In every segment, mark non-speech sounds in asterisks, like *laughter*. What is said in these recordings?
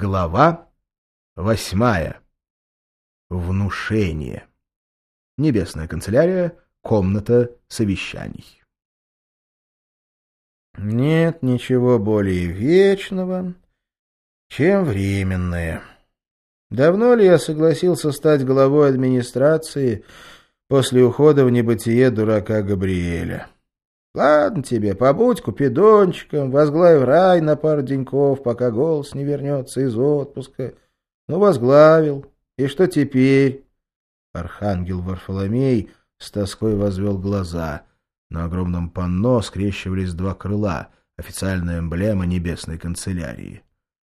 Глава восьмая. Внушение. Небесная канцелярия, комната совещаний. Нет ничего более вечного, чем временное. Давно ли я согласился стать главой администрации после ухода в небытие дурака Габриэля? Ладно тебе, побудь купидончиком, возглавь рай на пару деньков, пока голос не вернется из отпуска. Ну, возглавил. И что теперь? Архангел Варфоломей с тоской возвел глаза. На огромном панно скрещивались два крыла, официальная эмблема небесной канцелярии.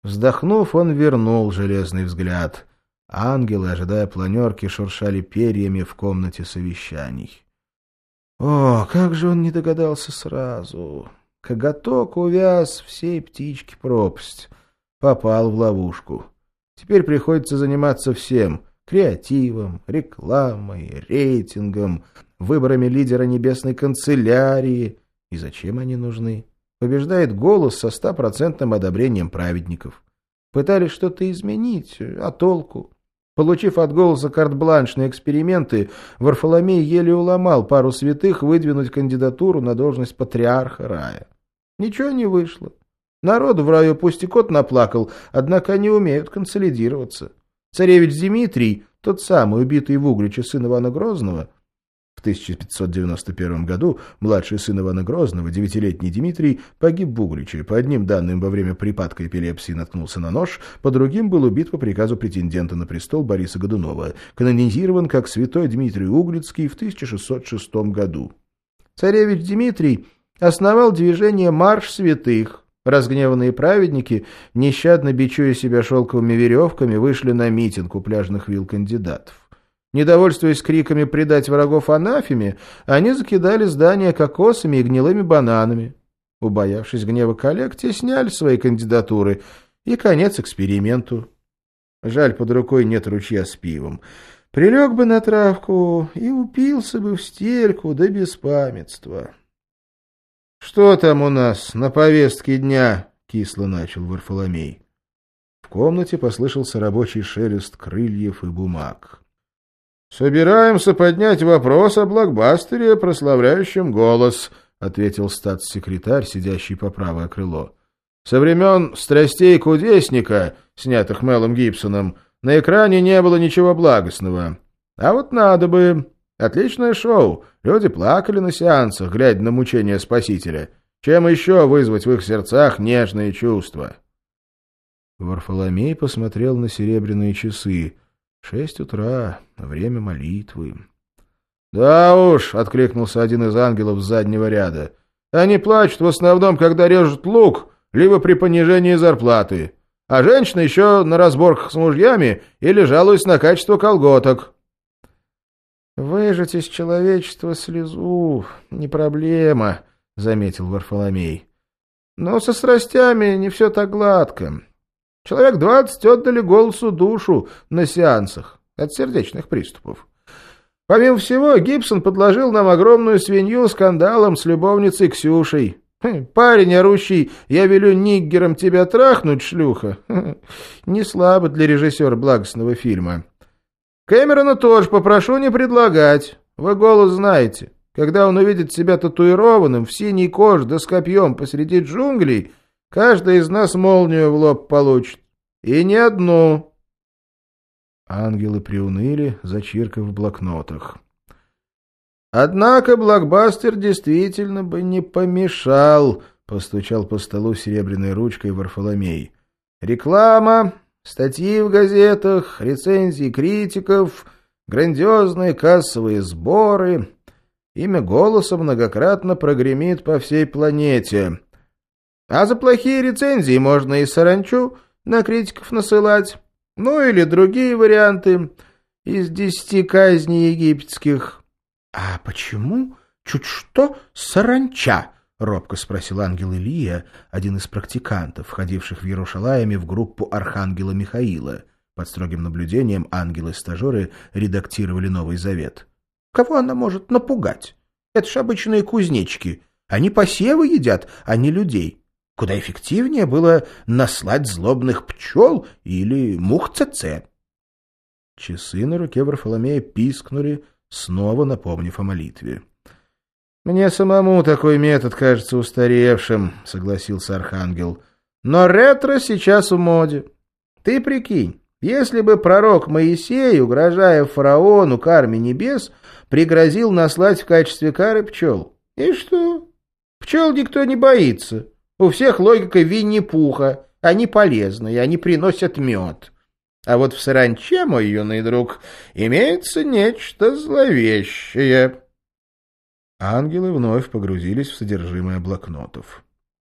Вздохнув, он вернул железный взгляд. Ангелы, ожидая планерки, шуршали перьями в комнате совещаний. О, как же он не догадался сразу. Коготок увяз всей птички пропасть. Попал в ловушку. Теперь приходится заниматься всем. Креативом, рекламой, рейтингом, выборами лидера небесной канцелярии. И зачем они нужны? Побеждает голос со стопроцентным одобрением праведников. Пытались что-то изменить, а толку? Получив от голоса карт-бланш на эксперименты, Варфоломей еле уломал пару святых выдвинуть кандидатуру на должность патриарха рая. Ничего не вышло. Народу в раю пусть и кот наплакал, однако они умеют консолидироваться. Царевич Дмитрий, тот самый убитый в Угличе сын Ивана Грозного, в 1591 году младший сын Ивана Грозного, девятилетний Дмитрий, погиб в Угличе. По одним данным, во время припадка эпилепсии наткнулся на нож, по другим был убит по приказу претендента на престол Бориса Годунова. Канонизирован как святой Дмитрий Углицкий в 1606 году. Царевич Дмитрий основал движение «Марш святых». Разгневанные праведники, нещадно бичуя себя шелковыми веревками, вышли на митинг у пляжных вилл кандидатов. Недовольствуясь криками «предать врагов анафеме», они закидали здание кокосами и гнилыми бананами. Убоявшись гнева коллег, те сняли свои кандидатуры, и конец эксперименту. Жаль, под рукой нет ручья с пивом. Прилег бы на травку и упился бы в стельку до беспамятства. — Что там у нас на повестке дня? — кисло начал Варфоломей. В комнате послышался рабочий шелест крыльев и бумаг. «Собираемся поднять вопрос о блокбастере, прославляющем голос», — ответил статс-секретарь, сидящий по правое крыло. «Со времен «Страстей кудесника», снятых Мелом Гибсоном, на экране не было ничего благостного. А вот надо бы. Отличное шоу. Люди плакали на сеансах, глядя на мучения Спасителя. Чем еще вызвать в их сердцах нежные чувства?» Варфоломей посмотрел на серебряные часы — Шесть утра, время молитвы. — Да уж, — откликнулся один из ангелов с заднего ряда, — они плачут в основном, когда режут лук, либо при понижении зарплаты. А женщины еще на разборках с мужьями или жалуются на качество колготок. — Выжать из человечества слезу — не проблема, — заметил Варфоломей. — Но со страстями не все так гладко. Человек двадцать отдали голосу душу на сеансах от сердечных приступов. Помимо всего, Гибсон подложил нам огромную свинью скандалом с любовницей Ксюшей. Хм, парень, орущий, я велю ниггером тебя трахнуть, шлюха. Не слабо для режиссера благостного фильма. Кэмерона тоже попрошу не предлагать. Вы голос знаете. Когда он увидит себя татуированным в синей коже да с копьем посреди джунглей, Каждый из нас молнию в лоб получит. И не одну. Ангелы приуныли, зачиркав в блокнотах. Однако блокбастер действительно бы не помешал, постучал по столу серебряной ручкой Варфоломей. Реклама, статьи в газетах, рецензии критиков, грандиозные кассовые сборы. Имя голоса многократно прогремит по всей планете. А за плохие рецензии можно и саранчу на критиков насылать. Ну или другие варианты из десяти казней египетских. — А почему чуть что саранча? — робко спросил ангел Илия, один из практикантов, входивших в Иерушалайме в группу архангела Михаила. Под строгим наблюдением ангелы-стажеры редактировали Новый Завет. — Кого она может напугать? Это ж обычные кузнечики. Они посевы едят, а не людей. Куда эффективнее было наслать злобных пчел или мух ЦЦ. Часы на руке Варфоломея пискнули, снова напомнив о молитве. — Мне самому такой метод кажется устаревшим, — согласился Архангел. — Но ретро сейчас в моде. Ты прикинь, если бы пророк Моисей, угрожая фараону карме небес, пригрозил наслать в качестве кары пчел. И что? Пчел никто не боится. У всех логика Винни-Пуха. Они полезные, они приносят мед. А вот в саранче, мой юный друг, имеется нечто зловещее. Ангелы вновь погрузились в содержимое блокнотов.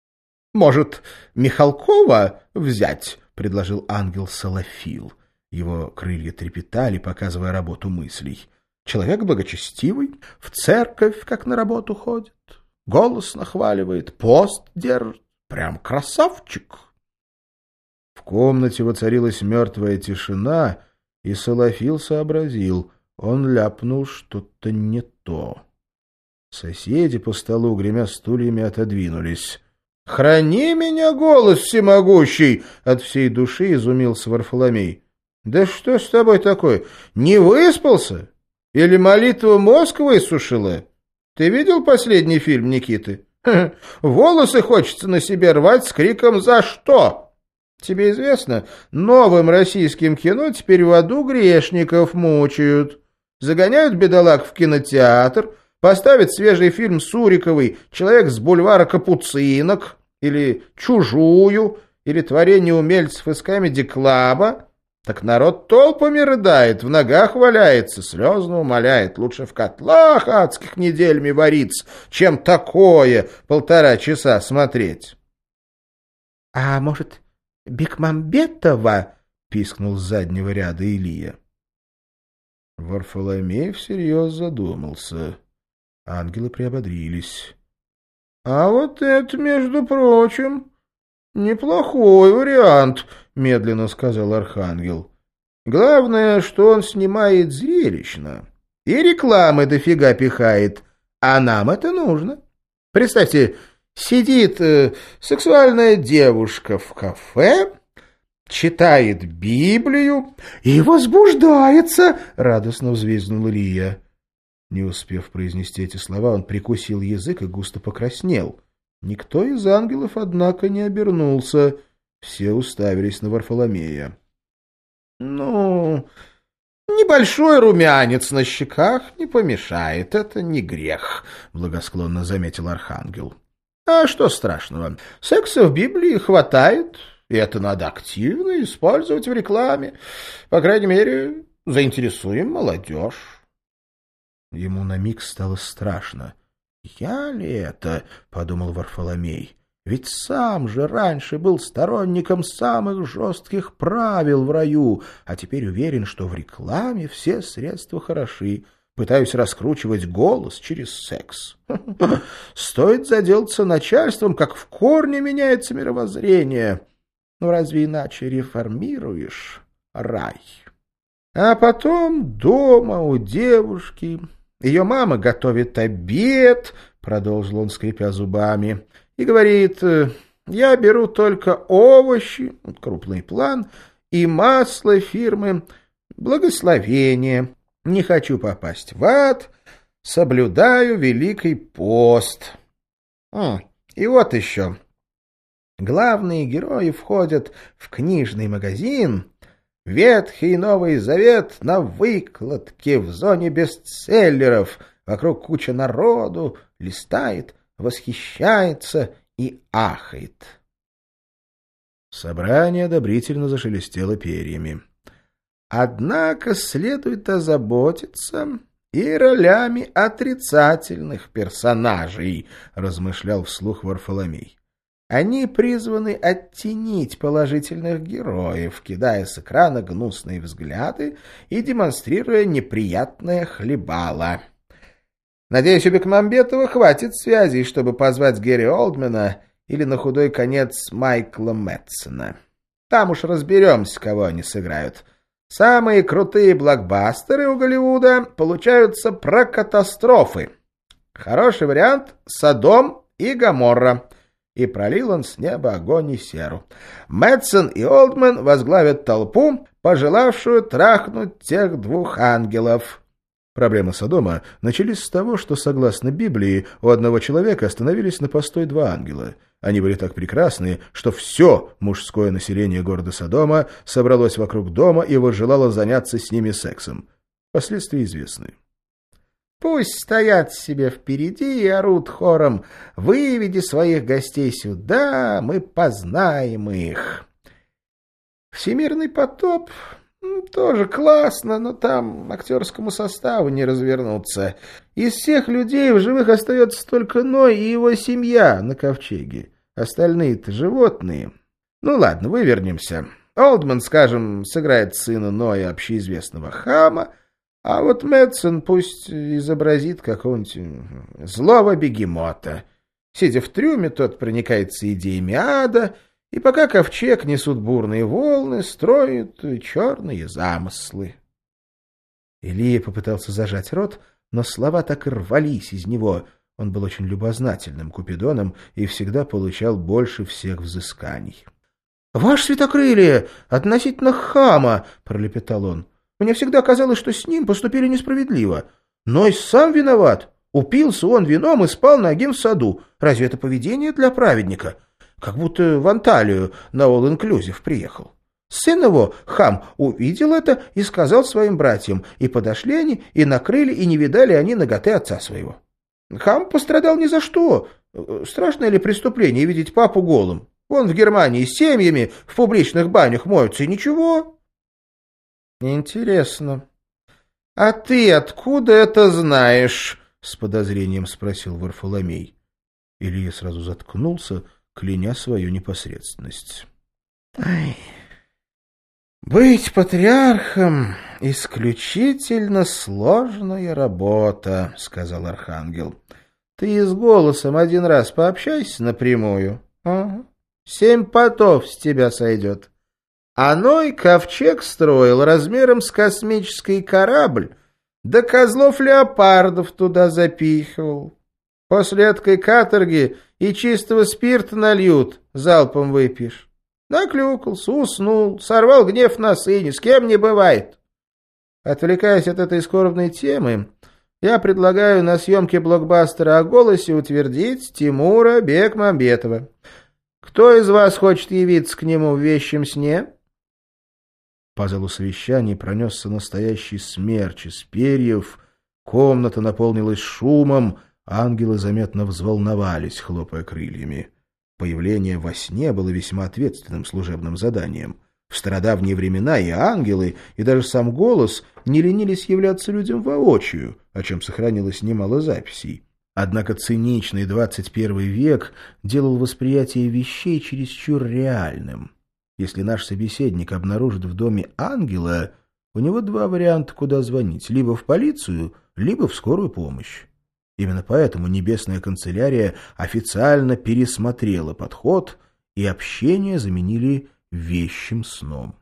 — Может, Михалкова взять? — предложил ангел Салафил. Его крылья трепетали, показывая работу мыслей. Человек благочестивый, в церковь, как на работу ходит, голос нахваливает, пост держит. Прям красавчик. В комнате воцарилась мертвая тишина, и Салафил сообразил, он ляпнул что-то не то. Соседи по столу, гремя стульями, отодвинулись. — Храни меня, голос всемогущий! — от всей души изумился Варфоломей. — Да что с тобой такое? Не выспался? Или молитва мозг высушила? Ты видел последний фильм Никиты? *laughs* Волосы хочется на себе рвать с криком «За что?». Тебе известно, новым российским кино теперь в аду грешников мучают. Загоняют бедолаг в кинотеатр, поставят свежий фильм Суриковой «Человек с бульвара Капуцинок» или «Чужую», или творение умельцев из комедий-клаба, так народ толпами рыдает, в ногах валяется, слезно умоляет. Лучше в котлах адских неделями вариться, чем такое полтора часа смотреть. — А может, Бекмамбетова? — пискнул с заднего ряда Илья. Варфоломей всерьез задумался. Ангелы приободрились. — А вот это, между прочим, неплохой вариант, — медленно сказал Архангел. «Главное, что он снимает зрелищно. И рекламы дофига пихает. А нам это нужно. Представьте, сидит э, сексуальная девушка в кафе, читает Библию и возбуждается!» — радостно взвизгнул Илья. Не успев произнести эти слова, он прикусил язык и густо покраснел. Никто из ангелов, однако, не обернулся — все уставились на Варфоломея. — Ну, небольшой румянец на щеках не помешает, это не грех, — благосклонно заметил Архангел. — А что страшного? Секса в Библии хватает, и это надо активно использовать в рекламе. По крайней мере, заинтересуем молодежь. Ему на миг стало страшно. «Я ли это?» — подумал Варфоломей. Ведь сам же раньше был сторонником самых жестких правил в раю, а теперь уверен, что в рекламе все средства хороши. Пытаюсь раскручивать голос через секс. *laughs* Стоит заделаться начальством, как в корне меняется мировоззрение. Ну разве иначе реформируешь рай? А потом дома у девушки. Ее мама готовит обед, продолжил он, скрипя зубами и говорит, э, я беру только овощи, крупный план, и масло фирмы «Благословение». Не хочу попасть в ад, соблюдаю Великий пост. И вот еще. Главные герои входят в книжный магазин, Ветхий Новый Завет на выкладке в зоне бестселлеров. Вокруг куча народу листает, восхищается и ахает. Собрание одобрительно зашелестело перьями. Однако следует озаботиться и ролями отрицательных персонажей, размышлял вслух Варфоломей. Они призваны оттенить положительных героев, кидая с экрана гнусные взгляды и демонстрируя неприятное хлебало. Надеюсь, у Бекмамбетова хватит связей, чтобы позвать Гэри Олдмена или на худой конец Майкла Мэтсона. Там уж разберемся, кого они сыграют. Самые крутые блокбастеры у Голливуда получаются про катастрофы. Хороший вариант — Содом и Гоморра. И пролил он с неба огонь и серу. Мэтсон и Олдман возглавят толпу, пожелавшую трахнуть тех двух ангелов. Проблемы Содома начались с того, что, согласно Библии, у одного человека остановились на постой два ангела. Они были так прекрасны, что все мужское население города Содома собралось вокруг дома и возжелало заняться с ними сексом. Последствия известны. Пусть стоят себе впереди и орут хором «Выведи своих гостей сюда, мы познаем их». Всемирный потоп тоже классно, но там актерскому составу не развернуться. Из всех людей в живых остается только Ной и его семья на ковчеге. Остальные-то животные. Ну ладно, вывернемся. Олдман, скажем, сыграет сына Ноя общеизвестного хама, а вот Мэтсон пусть изобразит какого-нибудь злого бегемота. Сидя в трюме, тот проникается идеями ада — и пока ковчег несут бурные волны, строят черные замыслы. Илья попытался зажать рот, но слова так и рвались из него. Он был очень любознательным купидоном и всегда получал больше всех взысканий. — Ваше светокрылие! Относительно хама! — пролепетал он. — Мне всегда казалось, что с ним поступили несправедливо. Ной сам виноват. Упился он вином и спал нагим в саду. Разве это поведение для праведника? — как будто в Анталию на All Inclusive приехал. Сын его, хам, увидел это и сказал своим братьям, и подошли они, и накрыли, и не видали они ноготы отца своего. Хам пострадал ни за что. Страшное ли преступление видеть папу голым? Он в Германии с семьями в публичных банях моются, и ничего. Интересно. А ты откуда это знаешь? С подозрением спросил Варфоломей. Илья сразу заткнулся, кляня свою непосредственность. Ай. «Быть патриархом — исключительно сложная работа», — сказал Архангел. «Ты с голосом один раз пообщайся напрямую. Ага. Семь потов с тебя сойдет. А Ной ковчег строил размером с космический корабль, да козлов леопардов туда запихивал. После этой каторги и чистого спирта нальют, залпом выпьешь. Наклюкался, уснул, сорвал гнев на сыне, с кем не бывает. Отвлекаясь от этой скорбной темы, я предлагаю на съемке блокбастера о голосе утвердить Тимура Бекмамбетова. Кто из вас хочет явиться к нему в вещем сне? По залу совещаний пронесся настоящий смерч из перьев, комната наполнилась шумом, Ангелы заметно взволновались, хлопая крыльями. Появление во сне было весьма ответственным служебным заданием. В стародавние времена и ангелы, и даже сам голос не ленились являться людям воочию, о чем сохранилось немало записей. Однако циничный 21 век делал восприятие вещей чересчур реальным. Если наш собеседник обнаружит в доме ангела, у него два варианта, куда звонить — либо в полицию, либо в скорую помощь. Именно поэтому Небесная канцелярия официально пересмотрела подход, и общение заменили вещим сном.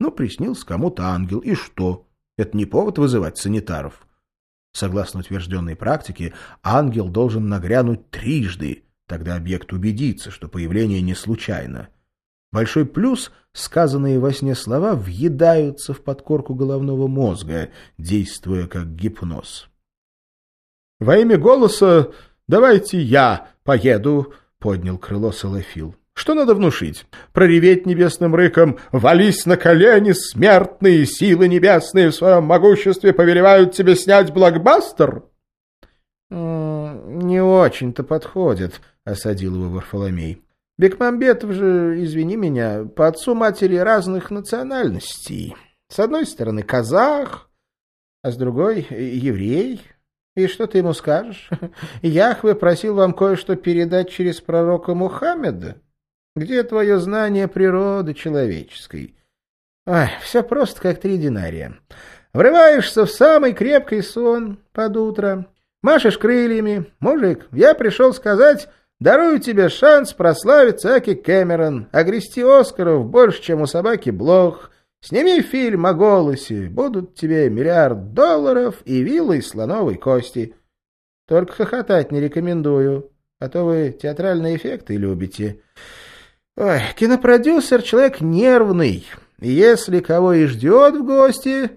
Ну, приснился кому-то ангел, и что? Это не повод вызывать санитаров. Согласно утвержденной практике, ангел должен нагрянуть трижды, тогда объект убедится, что появление не случайно. Большой плюс — сказанные во сне слова въедаются в подкорку головного мозга, действуя как гипноз. Во имя голоса давайте я поеду, — поднял крыло Салафил. Что надо внушить? Прореветь небесным рыком «Вались на колени, смертные силы небесные в своем могуществе повелевают тебе снять блокбастер?» «Не очень-то подходит», — осадил его Варфоломей. «Бекмамбетов же, извини меня, по отцу матери разных национальностей. С одной стороны казах, а с другой — еврей». И что ты ему скажешь? *laughs* Яхве просил вам кое-что передать через пророка Мухаммеда. Где твое знание природы человеческой? Ай, все просто как три динария. Врываешься в самый крепкий сон под утро, машешь крыльями. Мужик, я пришел сказать, дарую тебе шанс прославиться, Аки Кэмерон, а грести Оскаров больше, чем у собаки Блох — Сними фильм о голосе, будут тебе миллиард долларов и виллы из слоновой кости. Только хохотать не рекомендую. а то вы театральные эффекты любите. Ой, кинопродюсер — человек нервный, и если кого и ждет в гости,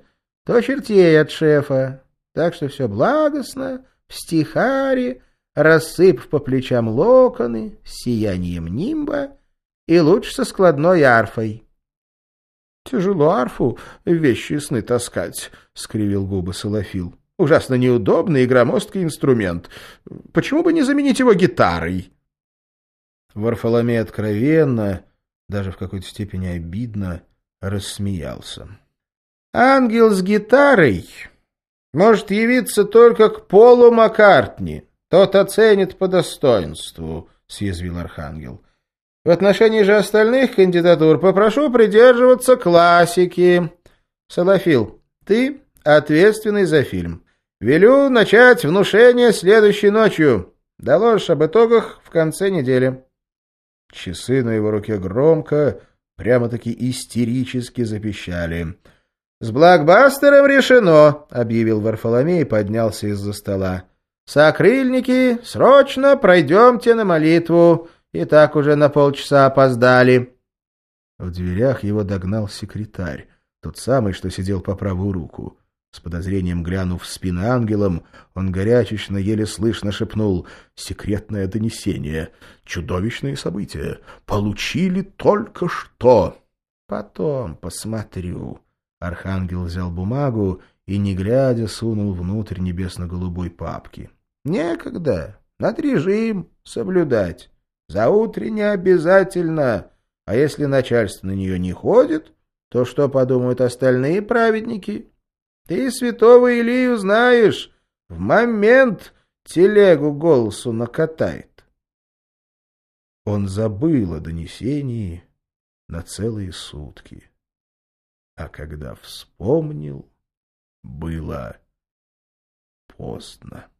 то чертей от шефа. Так что все благостно, в стихаре, рассыпав по плечам локоны, сиянием нимба и лучше со складной арфой. — Тяжело арфу вещи сны таскать, — скривил губы Солофил. — Ужасно неудобный и громоздкий инструмент. Почему бы не заменить его гитарой? Варфоломей откровенно, даже в какой-то степени обидно, рассмеялся. — Ангел с гитарой может явиться только к Полу Маккартни. Тот оценит по достоинству, — съязвил Архангел. В отношении же остальных кандидатур попрошу придерживаться классики. Салафил, ты ответственный за фильм. Велю начать внушение следующей ночью. Доложишь об итогах в конце недели. Часы на его руке громко, прямо-таки истерически запищали. «С блокбастером решено!» — объявил Варфоломей и поднялся из-за стола. «Сокрыльники, срочно пройдемте на молитву!» И так уже на полчаса опоздали. В дверях его догнал секретарь, тот самый, что сидел по правую руку. С подозрением глянув в спину ангелом, он горячечно, еле слышно шепнул «Секретное донесение. Чудовищные события. Получили только что». «Потом посмотрю». Архангел взял бумагу и, не глядя, сунул внутрь небесно-голубой папки. «Некогда. Надо режим соблюдать». За утренне обязательно, а если начальство на нее не ходит, то что подумают остальные праведники? Ты святого Илию знаешь, в момент телегу голосу накатает. Он забыл о донесении на целые сутки. А когда вспомнил, было поздно.